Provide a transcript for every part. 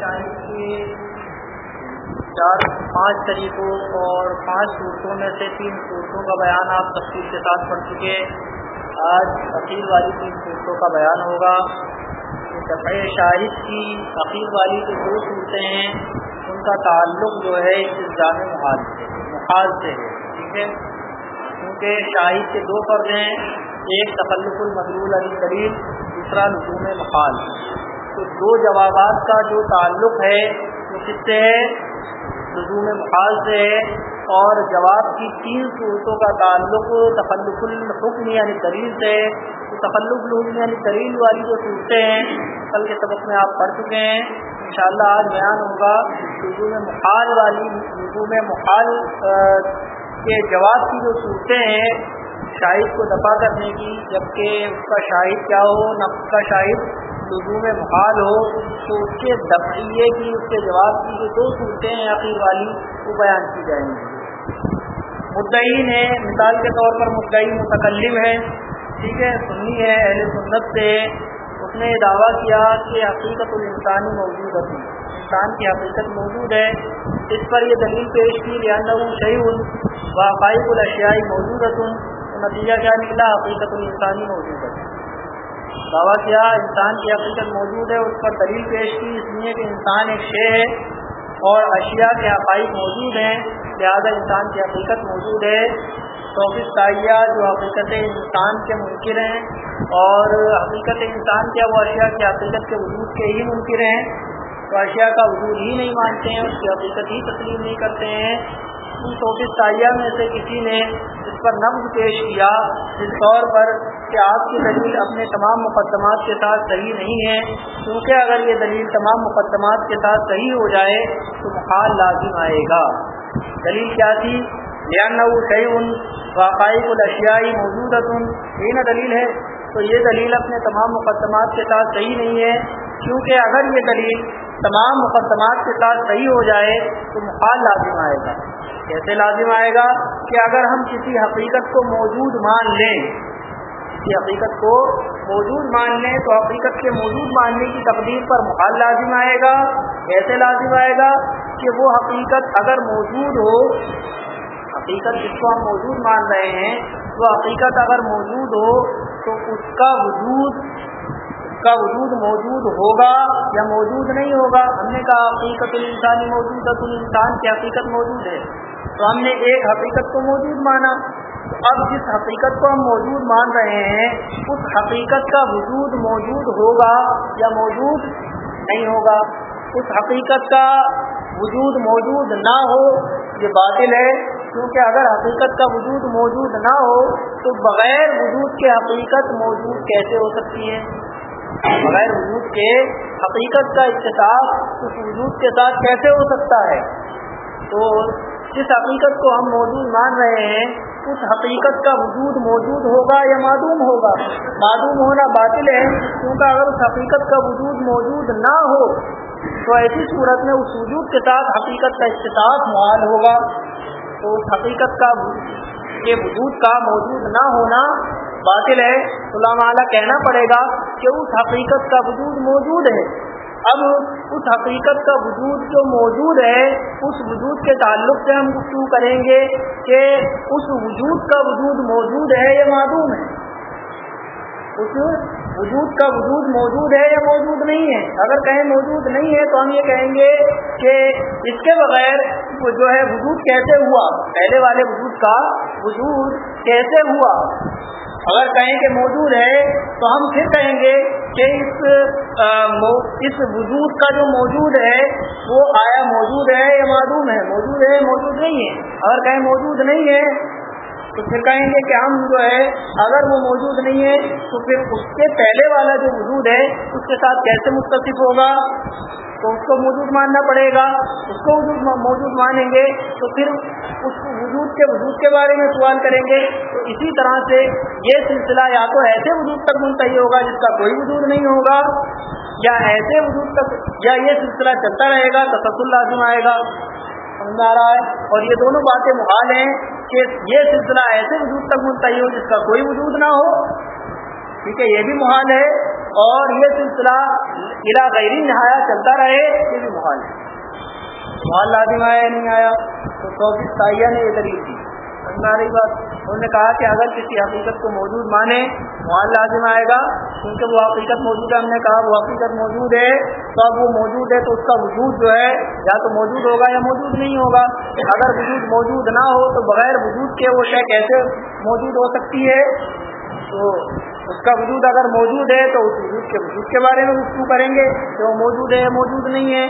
شاہد کے چار پانچ طریقوں اور پانچ صورتوں میں سے تین صورتوں کا بیان آپ تفصیل کے ساتھ پڑھ چکے آج عقیل والی تین صورتوں کا بیان ہوگا۔ دفع شاہد کی عقیل والی جو دو صورتیں ہیں، ان کا تعلق جو ہے اس جامع محاذ سے محاذ سے ہے، ٹھیک ہے؟ کیونکہ شاہد کے دو فرض ہیں، ایک تخلق المدول علی قریب دوسرا لزوم محال۔ تو دو جوابات کا جو تعلق ہے وہ کس سے ہے؟ لزوم محال سے ہے۔ اور جواب کی تین صورتوں کا تعلق تخلق الحکم یعنی دلیل سے تو تخلق الحکم یعنی دلیل والی جو صورتیں ہیں، کل کے سبق میں آپ پڑھ چکے ہیں۔ انشاءاللہ آج بیان ہوگا لزوم محال والی لزوم محال کے جواب کی جو صورتیں ہیں، شاہد کو دفاع کرنے کی، جبکہ اس کا شاہد کیا ہو نفس کا شاہد لزوم محال ہو تو اس کے دفعیے کی، اس کے جواب کی جو دو صورتیں ہیں عقیر والی، وہ بیان کی جائیں گی۔ مدعین ہے مثال کے طور پر مدعین متکلم ہے ٹھیک ہے، سنی ہے اہل سنت سے اس نے یہ دعویٰ کیا کہ حقیقت الانسانی موجود ہے۔ انسان کی حقیقت موجود ہے۔ اس پر یہ دلیل پیش کی ریاض شعیع واقعی الاشیائی موجود نتیجہ کیا نکلا؟ حقیقت الانسانی موجود ہے دعویٰ کیا، انسان کی حقیقت موجود ہے، اس پر دلیل پیش کی، اس لیے کہ انسان ایک شے ہے اور اشیاء کے حقائق موجود ہیں، لہٰذا انسان کی حقیقت موجود ہے۔ توفیق تائیہ جو حقیقت انسان کے منکر ہیں اور حقیقت انسان کیا وہ اشیاء کی حقیقت کے وجود کے ہی منکر ہیں۔ تو اشیاء کا وجود ہی نہیں مانتے ہیں، اس کی حقیقت ہی تسلیم نہیں کرتے ہیں۔ ان توفیق میں سے کسی نے اس پر نفز پیش کیا اس طور پر کہ آپ کی دلیل اپنے تمام مقدمات کے ساتھ صحیح نہیں ہے، کیونکہ اگر یہ دلیل تمام مقدمات کے ساتھ صحیح ہو جائے تو محال لازم آئے گا۔ دلیل کیا تھی؟ صحیح ان واقعی الاشیائی موجود یہ نہ دلیل ہے تو یہ دلیل اپنے تمام مقدمات کے ساتھ صحیح نہیں ہے، کیونکہ اگر یہ دلیل تمام مقدمات کے ساتھ صحیح ہو جائے تو محال لازم آئے گا۔ کیسے لازم آئے گا کہ اگر ہم کسی حقیقت کو موجود مان لیں، کسی حقیقت کو موجود مان لیں، تو حقیقت کے موجود ماننے کی تقدیر پر محال لازم آئے گا۔ کیسے لازم آئے گا کہ وہ حقیقت اگر موجود ہو، حقیقت جس کو ہم موجود مان رہے ہیں، وہ حقیقت اگر موجود ہو، تو اس کا وجود کا وجود موجود ہوگا یا موجود نہیں ہوگا؟ ہم نے کہا حقیقت الانسانی موجود ہے تو انسان کی حقیقت موجود ہے۔ تو ہم نے ایک حقیقت کو موجود مانا۔ اب جس حقیقت کو ہم موجود مان رہے ہیں، اس حقیقت کا وجود موجود ہوگا یا موجود نہیں ہوگا؟ اس حقیقت کا وجود موجود نہ ہو، یہ باطل ہے۔ کیونکہ اگر حقیقت کا وجود موجود نہ ہو، تو بغیر وجود کے حقیقت موجود کیسے ہو سکتی ہے؟ بغیر وجود کے حقیقت کا اختلاف اس وجود کے ساتھ کیسے ہو سکتا ہے؟ تو جس حقیقت کو ہم موجود مان رہے ہیں، اس حقیقت کا وجود موجود ہوگا یا معدوم ہوگا؟ معدوم ہونا باطل ہے، کیونکہ اگر اس حقیقت کا وجود موجود نہ ہو، تو ایسی صورت میں اس وجود کے ساتھ حقیقت کا اختلاف معال ہوگا۔ تو اس حقیقت کا کے وجود کا موجود نہ ہونا باطل ہے علامہ اعلیٰ کہنا پڑے گا کہ اس حقیقت کا وجود موجود ہے۔ اب اس حقیقت کا وجود جو موجود ہے، اس وجود کے تعلق سے ہم گفتگو کریں گے کہ اس وجود کا وجود موجود ہے یا معدوم ہے۔ اس وجود کا وجود موجود ہے یا موجود نہیں ہے۔ اگر کہیں موجود نہیں ہے تو ہم یہ کہیں گے کہ اس کے بغیر جو ہے وجود کیسے ہوا؟ پہلے والے وجود کا وجود کیسے ہوا؟ اگر کہیں کہ موجود ہے تو ہم پھر کہیں گے کہ اس اس وجود کا جو موجود ہے، وہ آیا موجود ہے یا معلوم ہے؟ موجود ہے موجود نہیں ہے؟ اگر کہیں موجود نہیں ہے، تو پھر کہیں گے کہ ہم جو ہے، اگر وہ موجود نہیں ہے، تو پھر اس کے پہلے والا جو وجود ہے، اس کے ساتھ کیسے متصف ہوگا؟ تو اس کو موجود ماننا پڑے گا، اس کو وجود موجود مانیں گے، تو پھر اس وجود کے وجود کے بارے میں سوال کریں گے۔ تو اسی طرح سے یہ سلسلہ یا تو ایسے وجود تک منتحی ہوگا جس کا کوئی وجود نہیں ہوگا، یا ایسے وجود تک، یا یہ سلسلہ چلتا رہے گا تصل لازم آئے گا۔ سمجھ آ رہا ہے؟ اور یہ دونوں باتیں محال ہیں کہ یہ سلسلہ ایسے وجود تک منتحی ہو جس کا کوئی وجود نہ ہو۔ ٹھیک ہے، یہ بھی محال ہے۔ اور یہ سلسلہ علا غیر نہایا چلتا رہے یہ بھی محال ہے۔ محال لازم آیا نہیں آیا؟ تو چوبیس تائیہ نے یہ دلیل دی۔ سمجھ بات، انہوں نے کہا کہ اگر کسی حقیقت کو موجود مانے محال لازم آئے گا، کیونکہ وہ حقیقت موجود ہے، ہم نے کہا وہ حقیقت موجود ہے، تو اب وہ موجود ہے تو اس کا وجود جو ہے، یا تو موجود ہوگا یا موجود نہیں ہوگا۔ اگر وجود موجود نہ ہو تو بغیر وجود کے وہ شے کیسے موجود ہو سکتی ہے؟ تو اس کا وجود اگر موجود ہے تو اس وجود کے وجود کے بارے میں گفتگو کریں گے کہ وہ موجود ہے موجود نہیں ہے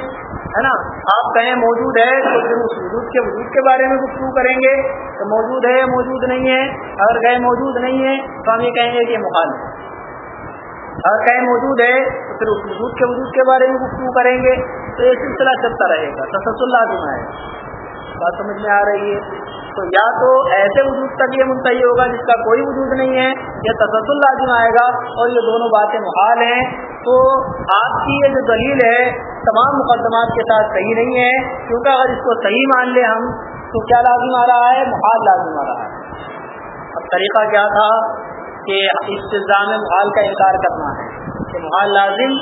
ہے نا؟ آپ کہیں موجود ہے تو پھر اس وجود کے وجود کے بارے میں گفتگو کریں گے تو موجود ہے موجود نہیں ہے، اگر گئے موجود نہیں ہے تو ہم یہ کہیں گے کہ یہ مخال ہے۔ اگر کہیں موجود ہے تو پھر اس وجود کے وجود کے بارے میں گفتگو کریں گے تو یہ سلسلہ چلتا رہے گا، تسلسل لازم ہے۔ بات سمجھ میں آ رہی ہے؟ تو یا تو ایسے وجود تک یہ منتحی ہوگا جس کا کوئی وجود نہیں ہے یا تسلسل لازم آئے گا اور یہ دونوں باتیں محال ہیں۔ تو آپ کی یہ جو دلیل ہے، تمام مقدمات کے ساتھ صحیح نہیں ہے۔ کیونکہ اگر اس کو صحیح مان لیں ہم، تو کیا لازم آ رہا ہے؟ محال لازم آ رہا ہے۔ اب طریقہ کیا تھا؟ کہ استظام محال کا انکار کرنا ہے، کہ محال لازم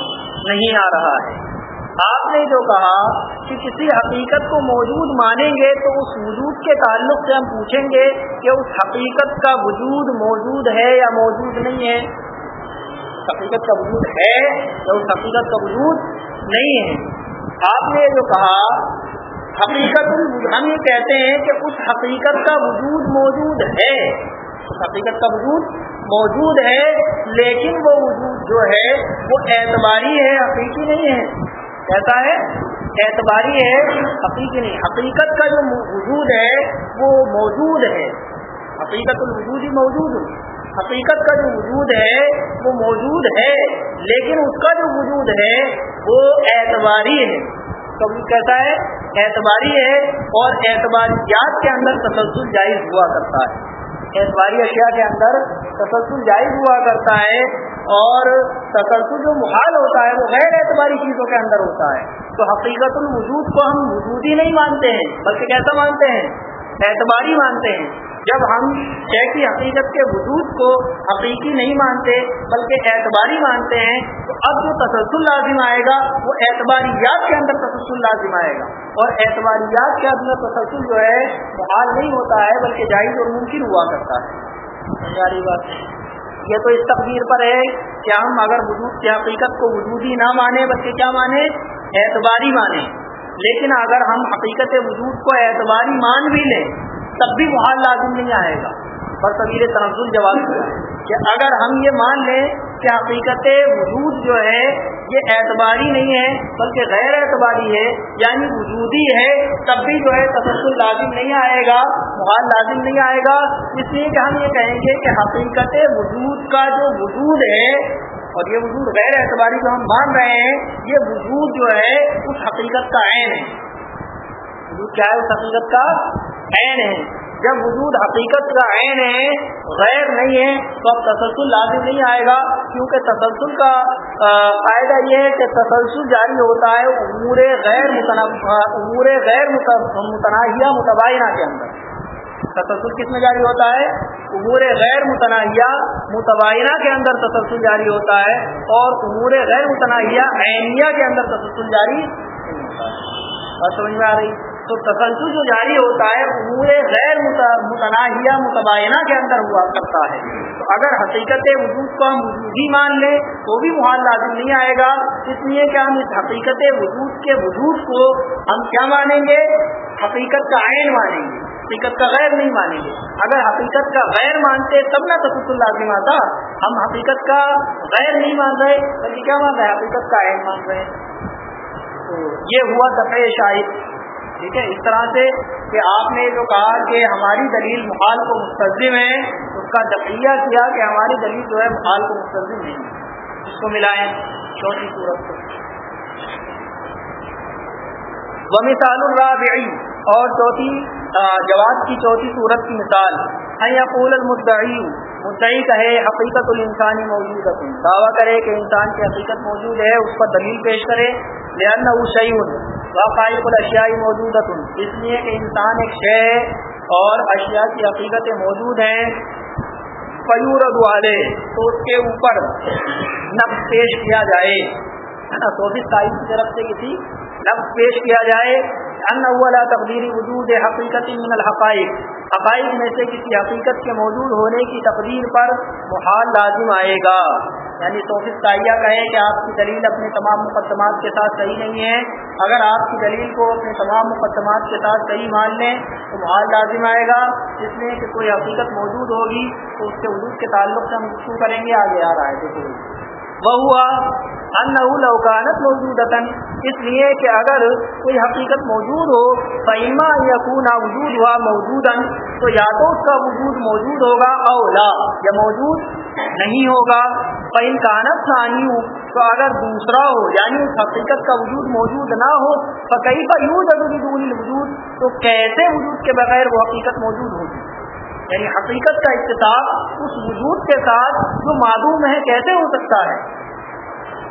نہیں آ رہا ہے۔ آپ نے جو کہا کہ کسی حقیقت کو موجود مانیں گے تو اس وجود کے تعلق سے ہم پوچھیں گے کہ اس حقیقت کا وجود موجود ہے یا موجود نہیں ہے۔ حقیقت کا وجود ہے یا اس حقیقت کا وجود نہیں ہے۔ آپ نے جو کہا حقیقت ہم یہ کہتے ہیں کہ اس حقیقت کا وجود موجود ہے۔ اس حقیقت کا وجود موجود ہے، لیکن وہ وجود جو ہے، وہ اعتباری ہے، حقیقی نہیں ہے۔ کیسا ہے اعتباری ہے حقیقی نہیں. حقیقت کا جو وجود ہے وہ موجود ہے. حقیقت الوجود ہی موجود حقیقت کا جو وجود ہے وہ موجود ہے، لیکن اس کا جو وجود ہے وہ اعتباری ہے. تو کیسا ہے اعتباری ہے اور اعتباریات کے اندر تسلسل جائز ہوا کرتا ہے. اعتباری اشیاء کے اندر تسلسل جائز ہوا کرتا ہے اور تسلسل جو محال ہوتا ہے وہ غیر اعتباری چیزوں کے اندر ہوتا ہے. تو حقیقت الوجود کو ہم وجود ہی نہیں مانتے ہیں، بلکہ کیسا مانتے ہیں؟ اعتباری مانتے ہیں۔ جب ہم شے کی حقیقت کے وجود کو حقیقی نہیں مانتے، بلکہ اعتباری مانتے ہیں، تو اب جو تسلسل لازم آئے گا، وہ اعتباریات کے اندر تسلسل لازم آئے گا۔ اور اعتباریات کے اندر تسلسل جو ہے محال نہیں ہوتا ہے، بلکہ جائز اور ممکن ہوا کرتا ہے۔ بات یہ تو اس تقدیر پر ہے کہ ہم اگر وجود کی حقیقت کو وجودی نہ مانے بلکہ کیا مانے اعتباری مانے۔ لیکن اگر ہم حقیقت وجود کو اعتباری مان بھی لیں، تب بھی محال لازم نہیں آئے گا۔ بس طبیر تنزل جواب کہ اگر ہم یہ مان لیں کہ حقیقت وجود جو ہے، یہ اعتباری نہیں ہے، بلکہ غیر اعتباری ہے یعنی وجودی ہے، تب بھی جو ہے تسلسل لازم نہیں آئے گا محال لازم نہیں آئے گا۔ اس لیے کہ ہم یہ کہیں گے کہ حقیقت وجود کا جو وجود ہے اور یہ وجود غیر اعتباری جو ہم مان رہے ہیں، یہ وجود جو ہے، اس حقیقت کا عین ہے۔ وجود کیا ہے؟ اس حقیقت کا عین ہے۔ جب وجود حقیقت کا عین ہے، غیر نہیں ہے، تو اب تسلسل لازم نہیں آئے گا۔ کیونکہ تسلسل کا فائدہ یہ ہے کہ تسلسل جاری ہوتا ہے امور غیر امور غیر متناہیہ متبادلہ کے اندر۔ تسلسل کس میں جاری ہوتا ہے؟ امور غیر متناہیہ متبادلہ کے اندر تسلسل جاری ہوتا ہے اور امور غیر متناہیہ عینیہ کے اندر تسلسل جاری نہیں سمجھ میں آ رہی؟ تو تسلسل جو جاری ہوتا ہے، امور غیر متناہیہ متبادلہ کے اندر ہوا کرتا ہے۔ تو اگر حقیقت وجود کو ہم وجود ہی مان لیں تو بھی محال لازم نہیں آئے گا۔ اس لیے کہ ہم اس حقیقت وجود کے وجود کو ہم کیا مانیں گے؟ حقیقت کا عین مانیں گے۔ حقیقت کا غیر نہیں مانیں گے۔ اگر حقیقت کا غیر مانتے تب نہ تسلسل لازم آتا ہم حقیقت کا غیر نہیں مان رہے، بلکہ کیا مان رہے؟ حقیقت کا عین مان رہے۔ تو یہ ہوا دفعہ شاہد۔ ٹھیک ہے؟ اس طرح سے کہ آپ نے جو کہا کہ ہماری دلیل محال کو مستظم ہے، اس کا دفعیہ کیا کہ ہماری دلیل جو ہے محال کو مستظم نہیں۔ ہے اس کو ملائیں چوتھی صورت کو۔ وہ مثال الرابعی اور چوتھی جواب کی چوتھی صورت کی مثال یقول المدعی مدعی کہے حقیقت الانسانی موجود دعویٰ کرے کہ انسان کی حقیقت موجود ہے، اس پر دلیل پیش کرے لہن شعیون واقعی الاشیائی موجود اس لیے کہ انسان ایک شے اور اشیاء کی حقیقتیں موجود ہیں۔ فیورد والے تو اس کے اوپر نفس پیش کیا جائے۔ ہے نا؟ سوفی تائف کی طرف سے کسی نفس پیش کیا جائے۔ ان اولا تقدیری وجود حقیقت من الحقائق. حقائق میں سے کسی حقیقت کے موجود ہونے کی تقدیر پر محال لازم آئے گا. یعنی توفیق تائیہ کہے کہ آپ کی دلیل اپنے تمام مقدمات کے ساتھ صحیح نہیں ہے. اگر آپ کی دلیل کو اپنے تمام مقدمات کے ساتھ صحیح مان لیں تو محال لازم آئے گا. جس میں کہ کوئی حقیقت موجود ہوگی تو اس کے وجود کے تعلق سے ہم شروع کریں گے. آگے آ رہا ہے دیکھیے. وہ ہوا لوکانت موجود اس لیے کہ اگر کوئی حقیقت موجود ہو فیما یا وجود ہوا موجود تو یا تو اس کا وجود موجود ہوگا اولا یا موجود نہیں ہوگا۔ فعین کانت ثانی تو اگر دوسرا ہو یعنی اس حقیقت کا وجود موجود نہ ہو تو کئی کا یوں وجود تو کیسے وجود کے بغیر وہ حقیقت موجود ہوگی؟ یعنی حقیقت کا اقتصاد اس وجود کے ساتھ جو معلوم ہے، کیسے ہو سکتا ہے؟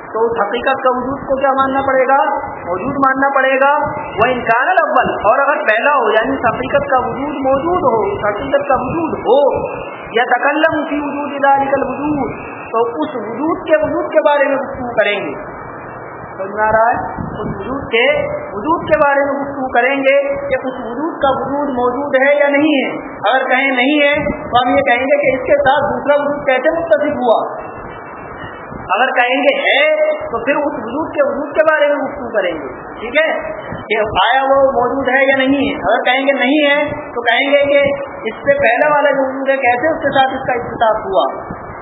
تو اس حقیقت کا وجود کو کیا ماننا پڑے گا؟ موجود ماننا پڑے گا۔ وہ انسان الاول اور اگر پہلا ہو یعنی اس حقیقت کا وجود موجود ہو، اس حقیقت کا وجود ہو یا تکلم اسی وجود ادارے وجود تو اس وجود کے وجود کے بارے میں گفتگو کریں گے۔ سمجھ آ رہا ہے؟ اس وجود کے وجود کے بارے میں گفتگو کریں گے کہ اس وجود کا وجود موجود ہے یا نہیں ہے۔ اگر کہیں نہیں ہے، تو ہم یہ کہیں گے کہ اس کے ساتھ دوسرا وجود کیسے متصف ہوا؟ اگر کہیں گے ہے، تو پھر اس وجود کے وجود کے بارے میں گفتگو کریں گے۔ ٹھیک ہے؟ کہ آیا وہ موجود ہے یا نہیں ہے۔ اگر کہیں گے نہیں ہے، تو کہیں گے کہ اس سے پہلے والا جو وجود ہے، کیسے اس کے ساتھ اس کا اختتاف ہوا؟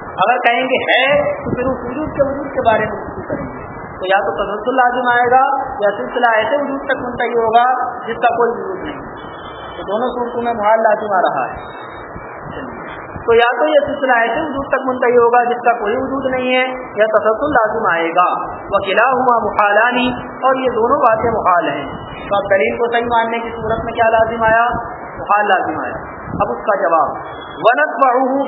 اگر کہیں گے ہے، تو پھر اس وجود کے وجود کے بارے میں گفتگو کریں گے۔ تو یا تو تسلسل لازم آئے گا، یا سلسلہ ایسے وجود تک منتقل ہوگا جس کا کوئی وجود نہیں۔ تو دونوں صورتوں میں محال لازم آ رہا ہے۔ تو یا تو یہ سلسلہ ایسے وجود تک منتقل ہوگا جس کا کوئی وجود نہیں ہے، یا تسلسل لازم آئے گا۔ وہ ہوا مخالانی اور یہ دونوں باتیں محال ہیں۔ تو اب دلیل کو صحیح ماننے کی صورت میں کیا لازم آیا؟ محال لازم آیا۔ اب اس کا جواب۔ ونت بہو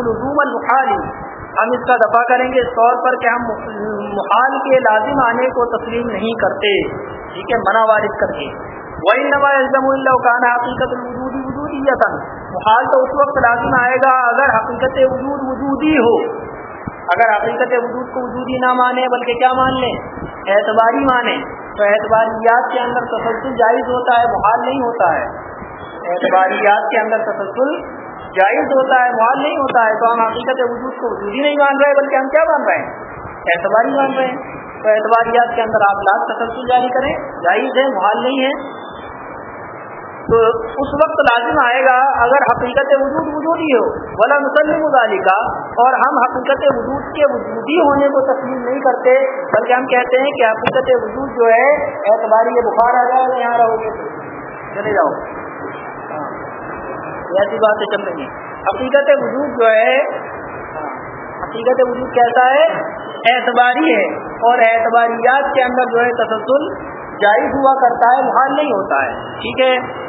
الزوم المخالی ہم اس کا دفاع کریں گے اس طور پر کہ ہم محال کے لازم آنے کو تسلیم نہیں کرتے۔ ٹھیک ہے؟ منع وارد کر کے۔ وہی نما اعظم اللہ کانا حقیقت الوجودی وجودی محال تو اس وقت لازم آئے گا، اگر حقیقت وجود وجودی ہو۔ اگر حقیقت وجود کو وجودی نہ مانے، بلکہ کیا مان لیں؟ اعتباری مانے۔ تو اعتباریات کے اندر تسلسل جائز ہوتا ہے، محال نہیں ہوتا ہے۔ اعتباریات کے اندر تسلسل جائز ہوتا ہے، محال نہیں ہوتا ہے۔ تو ہم حقیقت وجود کو وجود ہی نہیں مان رہے، بلکہ ہم کیا مان رہے ہیں؟ اعتباری مان رہے ہیں۔ تو اعتباریات کے اندر آپ لاکھ تسلسل جاری کریں۔ جائز ہے، محال نہیں ہے۔ تو اس وقت لازم آئے گا اگر حقیقت وجود وجود ہی ہو بلا مسلم مدالی کا اور ہم حقیقت وجود کے وجودی ہونے کو تسلیم نہیں کرتے، بلکہ ہم کہتے ہیں کہ حقیقت وجود جو ہے اعتباری بخار آ جائے یہاں رہو گے۔ چلے جاؤ۔ ایسی باتیں چل رہی ہیں حقیقت وجود جو ہے، حقیقت وجود کیسا ہے؟ اعتباری ہے، اور اعتباریات کے اندر جو ہے تسلسل جاری ہوا کرتا ہے محال نہیں ہوتا ہے۔ ٹھیک ہے؟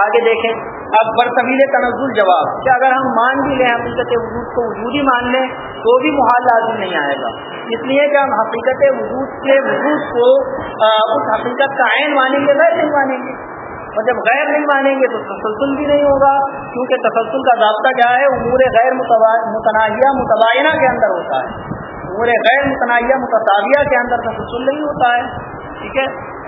آگے دیکھیں۔ اب برطبیل تنزل جواب۔ کہ اگر ہم مان بھی لیں حقیقت وجود کو وجود ہی مان لیں، تو بھی محال لازم نہیں آئے گا۔ اس لیے کہ ہم حقیقت وجود کے وجود کو اس حقیقت کا عین مانیں گے، غیر نہیں مانیں گے۔ اور جب غیر نہیں مانیں گے تو تسلسل بھی نہیں ہوگا۔ کیونکہ تسلسل کا ضابطہ کیا ہے؟ امور غیر متنازعہ متبادہ کے اندر ہوتا ہے۔ امور غیر متنازعہ متصاویہ کے اندر تسلسل نہیں ہوتا ہے۔ ٹھیک ہے؟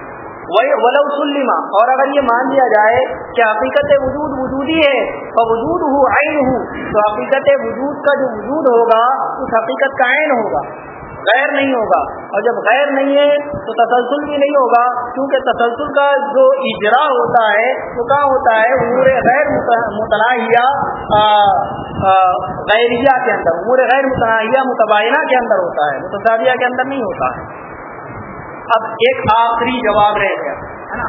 وہی سلیما اور اگر یہ مان لیا جائے کہ حقیقت وجود وجودی ہے اور وجود ہو عین ہوں تو حقیقت وجود کا جو وجود ہوگا، اس حقیقت کا عین ہوگا، غیر نہیں ہوگا۔ اور جب غیر نہیں ہے، تو تسلسل بھی نہیں ہوگا، کیونکہ تسلسل کا جو اجرا ہوتا ہے، وہ کہاں ہوتا ہے؟ امور غیر متناہیہ غیریہ کے اندر، امور غیر متناہیہ متبادہ کے اندر ہوتا ہے متصادیہ کے اندر نہیں ہوتا۔ ہے اب ایک آخری جواب رہ گیا، ہے نا؟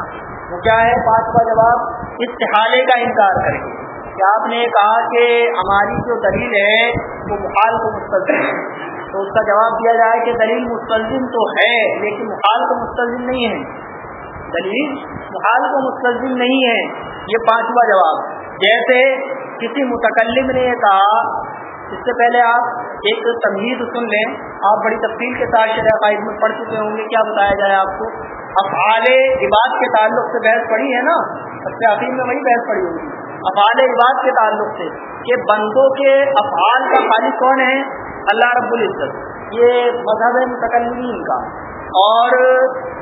وہ کیا ہے؟ پانچواں جواب، استحالے کا انکار کریں گے۔ کہ آپ نے کہا کہ ہماری جو دلیل ہے، وہ محال کو مستلزم ہے۔ تو اس کا جواب دیا جائے کہ دلیل مستلزم تو ہے، لیکن محال کو مستلزم نہیں ہے۔ دلیل محال کو مستلزم نہیں ہے، یہ پانچواں جواب۔ جیسے کسی متکلم نے کہا اس سے پہلے آپ ایک تمہید سن لیں، آپ بڑی تفصیل کے ساتھ شرح قائد میں پڑھ چکے ہوں گے، کیا بتایا جائے آپ کو؟ افعال عباد کے تعلق سے بحث پڑھی ہے نا؟ سب سے عقیم میں وہی بحث پڑھی ہوگی۔ افعال عباد کے تعلق سے کہ بندوں کے افعال کا خالق کون ہے؟ اللہ رب العزت۔ یہ مذہب متکلین کا۔ اور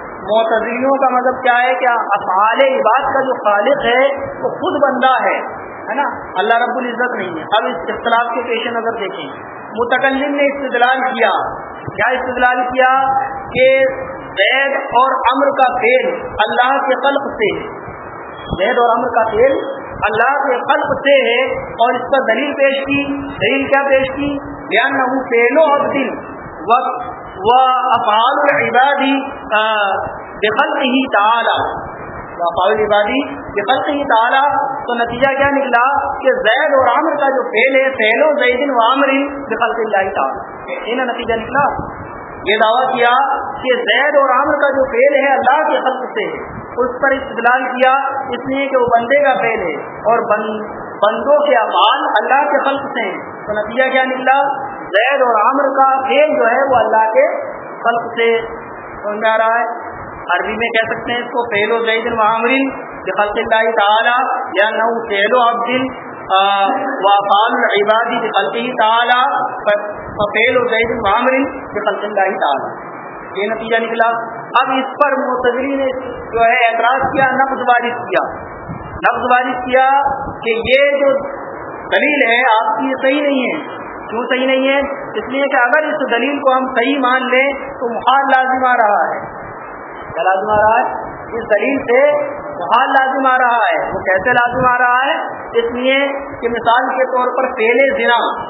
معتدینوں کا مطلب کیا ہے کہ افعال عباد کا جو خالق ہے، وہ خود بندہ ہے۔ ہے نا؟ اللہ رب العزت نہیں ہے۔ اب اس اختلاف کے پیش نظر دیکھیں۔ متکلم نے استدلال کیا۔ کیا استدلال کیا؟ کہ زید اور امر کا فیل اللہ کے قلب سے زید اور امر کا فیل اللہ کے قلب سے ہے اور اس پر دلیل پیش کی۔ دلیل کیا پیش کی؟ بیان نہ فیل و دل وقت و افعال العبادی بخلق ہی تعالی۔ افعال عبادی بخلق ہی تعالی، تو نتیجہ کیا نکلا؟ کہ زید اور عامر کا جو فیل ہے فیل و زید و عامر بخلق اللہ تعالی۔ یہ نتیجہ نکلا۔ یہ دعویٰ کیا کہ زید اور عامر کا جو فیل ہے اللہ کے خلق سے، اس پر استدلال کیا، اس لیے کہ وہ بندے کا فیل ہے اور بندوں کے افعال اللہ کے خلق سے۔ ہیں تو نتیجہ کیا نکلا؟ زید اور عامر کا فیل جو ہے وہ اللہ کے خلق سے۔ سمجھ میں آ رہا ہے؟ عربی میں کہہ سکتے ہیں اس کو فیل و زید العامرین خلق اللہ تعالیٰ، یا نو فیل و عبدل وافال العبادی بخلق تعالیٰ فیل و زید العامرین بخلق اللہ تعالیٰ۔ یہ نتیجہ نکلا۔ اب اس پر متضری نے جو ہے اعتراض کیا نفز بارش کیا۔ نفز بارش کیا کہ یہ جو دلیل ہے، آپ کی یہ صحیح نہیں ہے۔ کیوں صحیح نہیں ہے؟ اس لیے کہ اگر اس دلیل کو ہم صحیح مان لیں تو محال لازم آ رہا ہے۔ کیا لازم آ رہا ہے؟ اس دلیل سے محال لازم آ رہا ہے۔ وہ کیسے لازم آ رہا ہے؟ اس لیے کہ مثال کے طور پر پہلے زنا۔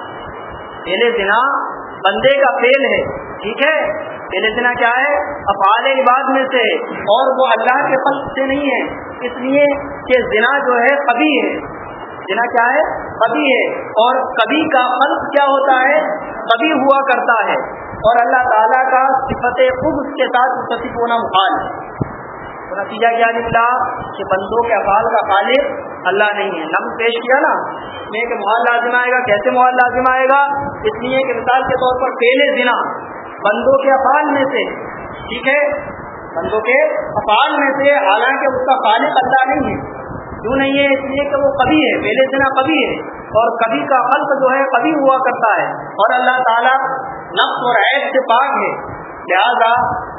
پہلے زنا بندے کا فیل ہے، ٹھیک ہے؟ پہلے زنا کیا ہے؟ افعال عباد میں سے، اور وہ اللہ کے فلق سے نہیں ہے۔ اس لیے کہ زنا جو ہے کبھی ہے۔ زنا کیا ہے؟ کبھی ہے۔ اور کبھی کا فلق کیا ہوتا ہے؟ کبھی ہوا کرتا ہے۔ اور اللہ تعالیٰ کا صفت خوب اس کے ساتھ متصف ہونا محال ہے۔ تو نتیجہ کیا نکلا؟ کہ بندوں کے افعال کا خالق اللہ نہیں ہے۔ نم پیش کیا نا؟ میں کہ محال لازم آئے گا۔ کیسے محال لازم آئے گا؟ اس لیے کہ مثال کے طور پر پہلے دنا بندوں کے افعال میں سے، ٹھیک ہے؟ بندوں کے افعال میں سے، حالانکہ اس کا خالق اللہ نہیں ہے۔ کیوں نہیں ہے؟ اس لیے کہ وہ کبھی ہے۔ پہلے دنا کبھی ہے۔ اور کبھی کا خلق جو ہے، کبھی ہوا کرتا ہے۔ اور اللہ تعالیٰ نفس اور عید سے پاک ہے لہذا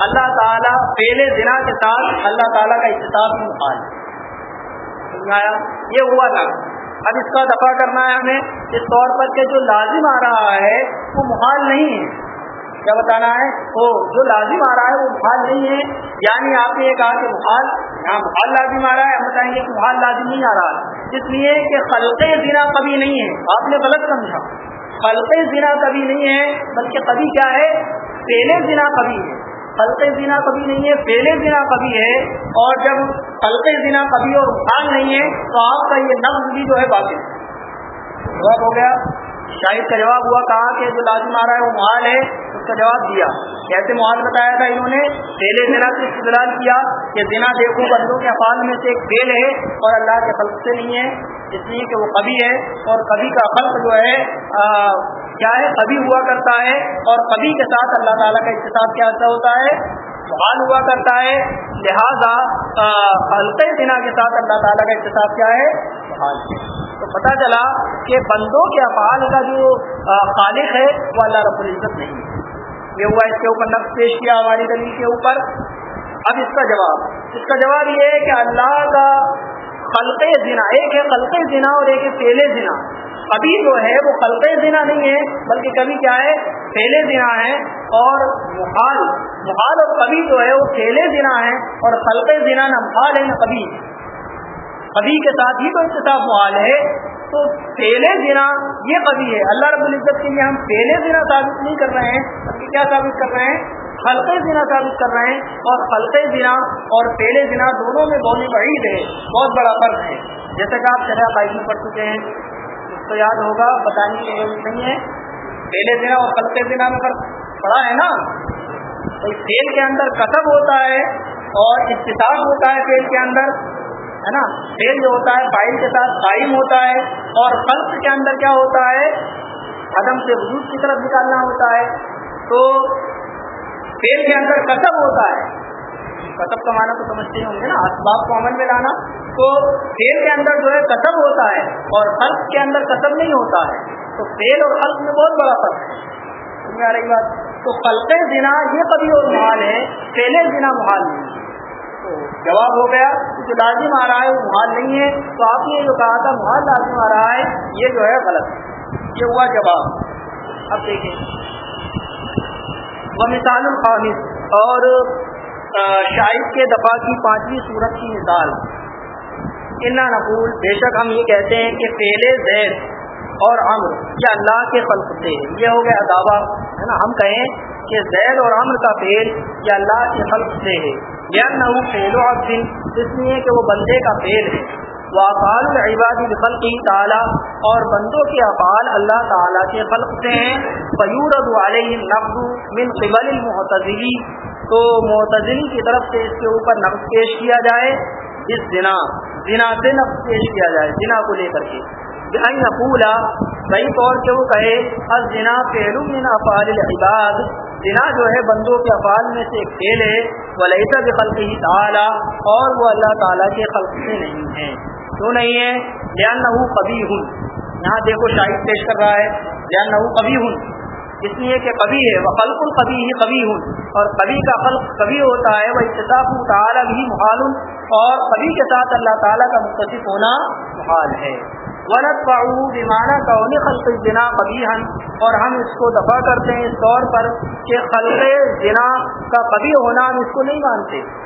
اللہ تعالیٰ پہلے دنا کے ساتھ اللہ تعالیٰ کا اختتاب بھی محال سمجھایا؟ یہ ہوا تھا۔ اب اس کا دفاع کرنا ہے ہمیں اس طور پر کہ جو لازم آ رہا ہے وہ محال نہیں ہے۔ کیا بتانا ہے؟ وہ جو لازم آ رہا ہے وہ محال نہیں ہے۔ یعنی آپ نے یہ کہا کہ محال، یہاں محال لازم آ رہا ہے۔ ہم بتائیں گے کہ محال لازم نہیں آ رہا۔ ہے اس لیے کہ خلق زنا کبھی نہیں ہے۔ آپ نے غلط سمجھا۔ خلق زنا کبھی نہیں ہے، بلکہ کبھی کیا ہے؟ پہلے زنا کبھی ہے۔ خلق زنا کبھی نہیں ہے پہلے زنا کبھی ہے۔ اور جب خلق زنا کبھی اور محال نہیں ہے، تو آپ کا یہ نفز بھی جو ہے باقی ہو گیا۔ شاہد کا جواب ہوا، کہا کہ جو لازم آ رہا ہے وہ محال ہے، اس کا جواب دیا۔ کیسے محال بتایا تھا انہوں نے پہلے دنا سے استدلال کیا کہ دنا دیکھو، بندوں کے افعال میں سے ایک فیل ہے، اور اللہ کے خلق سے نہیں ہے۔ اس لیے کہ وہ کبھی ہے اور کبھی کا خلق جو ہے کیا ہے؟ کبھی ہوا کرتا ہے اور کبھی کے ساتھ اللہ تعالیٰ کا اقتصاد کیا ہوتا ہے؟ محال ہوا کرتا ہے۔ لہذا حلقے دنا کے ساتھ اللہ تعالیٰ کا اقتصاد کیا ہے؟ محال تو پتہ چلا کہ بندوں کے افعال کا جو خالق ہے، وہ اللہ رب العزت نہیں ہے۔ یہ ہوا اس کے اوپر نقص پیش کیا ہماری دلیل کے اوپر۔ اب اس کا جواب۔ اس کا جواب یہ ہے کہ اللہ کا خلق زنا، ایک ہے خلق زنا اور ایک ہے پہلے زنا۔ ابھی جو ہے وہ خلق زنا نہیں ہے، بلکہ کبھی کیا ہے؟ پہلے زنا ہے۔ اور محال محال اور کبھی جو ہے وہ پہلے زنا ہے اور خلق زنا نہ محال ہے، نہ کبھی کبھی کے ساتھ ہی تو اتفاق محال ہے۔ تو پہلے دنا یہ کبھی ہے۔ اللہ رب العزت کے لیے ہم پہلے دنا ثابت نہیں کر رہے ہیں، بلکہ کیا ثابت کر رہے ہیں؟ خلقے دنا ثابت کر رہے ہیں اور خلقے دنا اور پہلے دنا دونوں میں بہت بعید ہے بہت بڑا فرق ہے۔ جیسے کہ آپ شرح بائک میں پڑھ چکے ہیں، اس کو یاد ہوگا، بتانے کی ضرورت نہیں ہے۔ پہلے دنا اور خلقے دنا میں فرق پڑا ہے نا؟ تو فیل کے اندر قصب ہوتا ہے اور اتفاق ہوتا ہے فیل کے اندر، ہے نا؟ فیل جو ہوتا ہے، فائل کے ساتھ قائم ہوتا ہے اور خلق کے اندر کیا ہوتا ہے؟ عدم سے وجود کی طرف نکالنا ہوتا ہے۔ تو فیل کے اندر کسب ہوتا ہے۔ کسب کا معنی تو سمجھتے ہوں گے نا۔ اسباب کو عمل میں لانا تو فیل کے اندر جو ہے کسب ہوتا ہے اور خلق کے اندر کسب نہیں ہوتا ہے۔ تو فیل اور خلق میں بہت بڑا فرق ہے۔ رہی بات؟ تو خلق زنا یہ کبھی اور محال ہے۔ فیل زنا محال نہیں۔ تو جواب ہو گیا جو لازم آ رہا ہے وہ محال نہیں ہے۔ تو آپ نے جو کہا تھا، محال لازم آ رہا ہے، یہ جو ہے غلط۔ یہ ہوا جواب۔ اب دیکھیں۔ وہ مثال الخامس اور شاہد کے دفاع کی پانچویں صورت کی مثال۔ انا نقول، بے شک ہم یہ کہتے ہیں کہ پہلے زید اور امر یا اللہ کے خلق سے یہ ہو گیا دعویٰ، ہے نا؟ ہم کہیں کہ زید اور امر کا فیل یا اللہ کے خلق سے ہے یا نہ وہ فیل و دن اس لیے کہ وہ بندے کا فیل ہے۔ وہ العباد الخلق تعالیٰ اور بندوں کے افعال اللہ تعالیٰ کے خلق سے ہیں۔ فیور علیہ نقد من قبل المحتضی تو معتزلی کی طرف سے اس کے اوپر نقد پیش کیا جائے۔ اس دنا دنا سے نقد پیش کیا جائے دنا کو لے کر کے۔ پھولا صحیح طور سے وہ کہے، الزنا پہلو من افعال العباد۔ زنا جو ہے بندوں کے افعال میں سے ایک کھیل ہے۔ وہ لہسا کے خلق ہی تعالیٰ اور وہ اللہ تعالیٰ کے خلق سے نہیں ہے۔ کیوں نہیں ہے؟ جان نہ کبھی ہوں یہاں دیکھو شاہد پیش کر رہا ہے۔ جان نہ کبھی ہوں اس لیے کہ کبھی ہے۔ وہ خلق القبی ہی کبھی ہوں اور کبھی کا خلق کبھی ہوتا ہے۔ وہ اتفاق تعالیٰ بھی محال۔ اور کبھی کے ساتھ اللہ تعالیٰ کا متصف ہونا محال ہے۔ ورت پاؤ بیمانہ کا خلق جنا کبھی اور ہم اس کو دفاع کرتے ہیں اس طور پر کہ خلق جنا کا کبھی ہونا ہم اس کو نہیں مانتے۔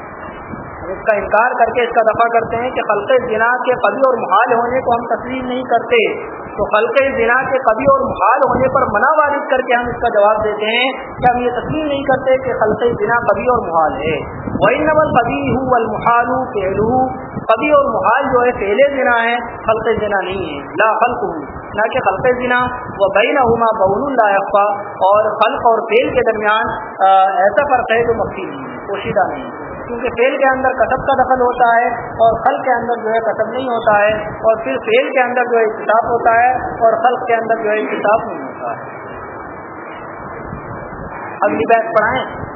اس کا انکار کر کے اس کا دفاع کرتے ہیں کہ خلق جنا کے کبھی اور محال ہونے کو ہم تسلیم نہیں کرتے۔ تو خلق زنا کے کبھی اور محال ہونے پر منع وارد کر کے ہم اس کا جواب دیتے ہیں کہ ہم یہ تسلیم نہیں کرتے کہ خلق زنا کبھی اور محال ہے۔ وہی نول کبھی ہوں المحال پہلو کبھی اور محال جو ہے پہلے زنا ہے، خلق زنا نہیں ہے۔ لا خلق ہوں نہ کہ خلق زنا۔ وہ بین ہما بون اللہ اور خلق اور فیل کے درمیان ایسا فرق ہے جو مخفی نہیں ہے، پوشیدہ نہیں ہے۔ کیونکہ فیل کے اندر کسب کا دخل ہوتا ہے اور خلق کے اندر جو ہے کسب نہیں ہوتا ہے اور پھر فیل کے اندر جو ہے کتاب ہوتا ہے اور خلق کے اندر جو ہے کتاب نہیں ہوتا ہے۔ اگلی بات پڑھائیں۔